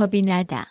겁이 나다.